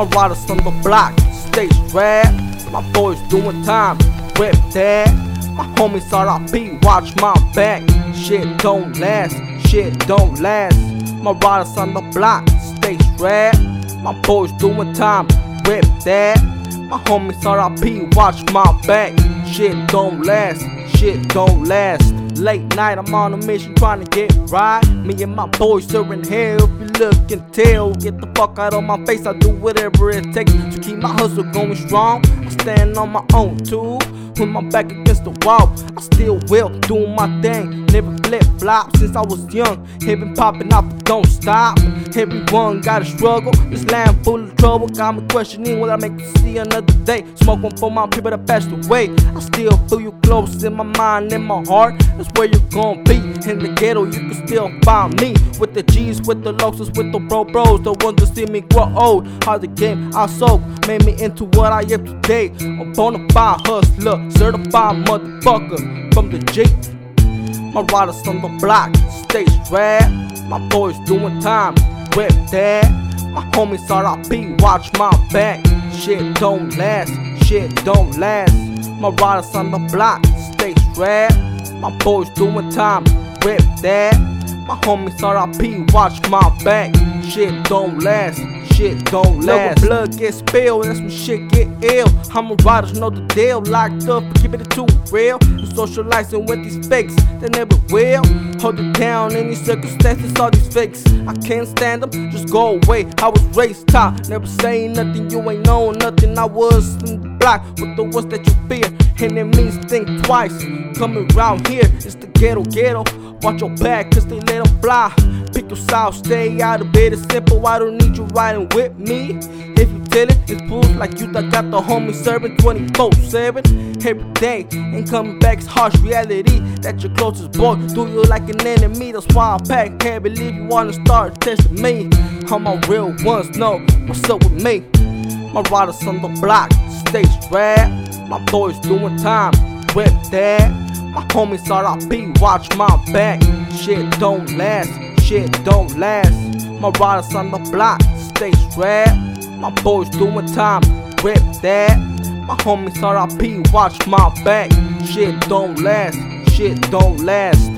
My riders on the block, stay strapped. My boys doing time, whip that. My homies RIP, watch my back. Shit don't last, shit don't last. My riders on the block, stay strapped. My boys doing time, whip that. My homies RIP, watch my back. Shit don't last, shit don't last. Late night, I'm on a mission trying to get right. Me and my boys are in hell. If you look and tell, get the fuck out of my face. I do whatever it takes to keep my hustle going strong. I stand on my own too. With my back against the wall, I still will do my thing. Never flip flop since I was young. Have been popping off, but don't stop. Everyone gotta struggle. This land full of trouble. Got me questioning will I make see another day. Smoke one for my people that passed away. I still feel you close in my mind and my heart. That's where you gon' be. In the ghetto, you can still find me. With the G's, with the losses, with the bro bros. The ones that see me grow old. How the game I soak made me into what I am today. A bona fide hustler, certified motherfucker from the G. My riders on the block, stay strapped. My boys doing time, whip that. My homies RIP, watch my back. Shit don't last, shit don't last. My riders on the block, stay strapped. My boys doing time, whip that. My homies RIP, watch my back. Shit don't last, shit don't last. Look, blood get spilled, that's when shit get ill. I'm a rider, know the deal. Locked up, keeping it too real. And socializing with these fakes, they never will. Hold it down, any circumstances, all these fakes. I can't stand them, just go away. I was raised top, never saying nothing, you ain't know nothing. I was in the block with the ones that you fear. And it means think twice. Coming around here, it's the ghetto, ghetto. Watch your back, cause they let fly. Pick your side, stay out of bed. It's simple, I don't need you riding with me. If you tell it, it's proof like you that got the homie serving 24 7 every day. Ain't coming back, it's harsh reality that your closest boy do you like an enemy. That's why I pack heavy, believe you wanna start testing me. All my real ones know what's up with me. My riders on the block, stay strapped. My boys doing time, whip that. My homies RIP, watch my back. Shit don't last, shit don't last. My riders on the block, stay strapped. My boys doing time, whip that. My homies RIP, watch my back. Shit don't last, shit don't last.